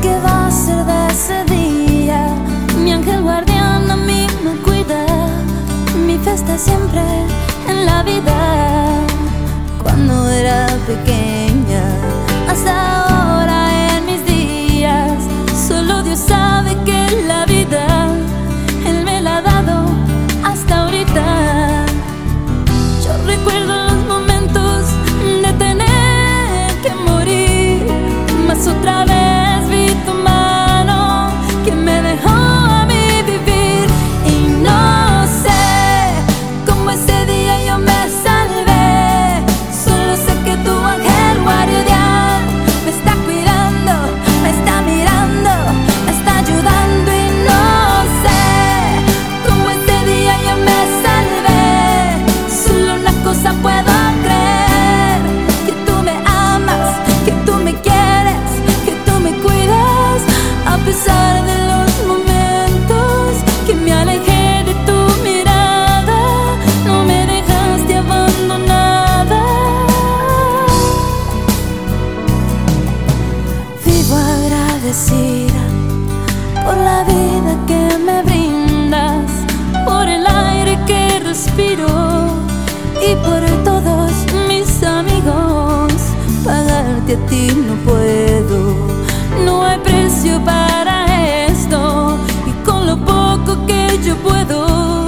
qué va a ser de ese día. Mi ángel guardián a mí me cuida. Mi fe está siempre en la vida. Cuando era pequeña y por todos mis amigos. Pagarte a ti no puedo, no hay precio para esto. Y con lo poco que yo puedo,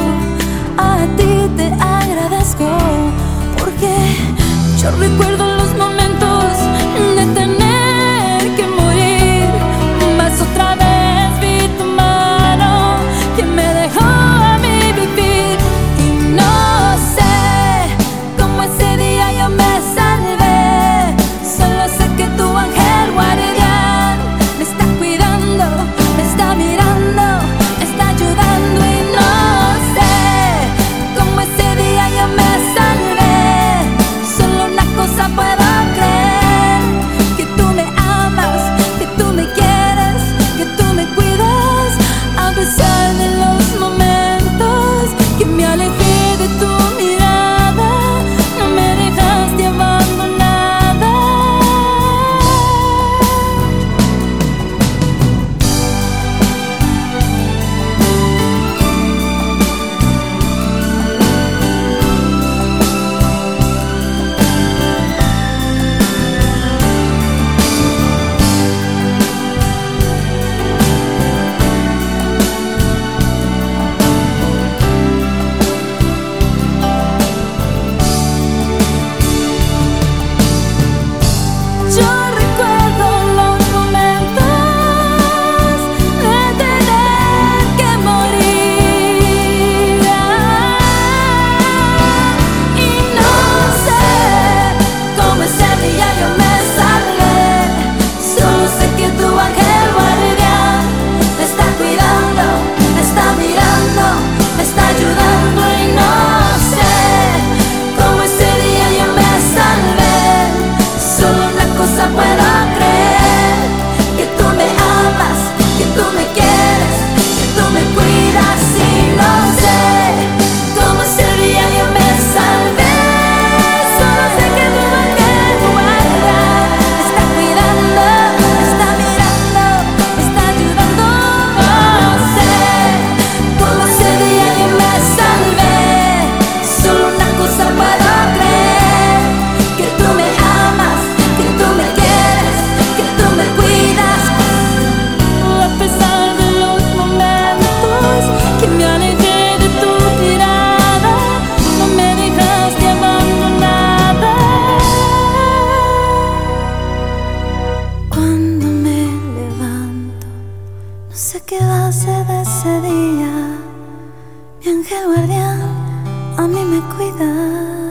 a ti te agradezco, porque yo recuerdo. me cuidas.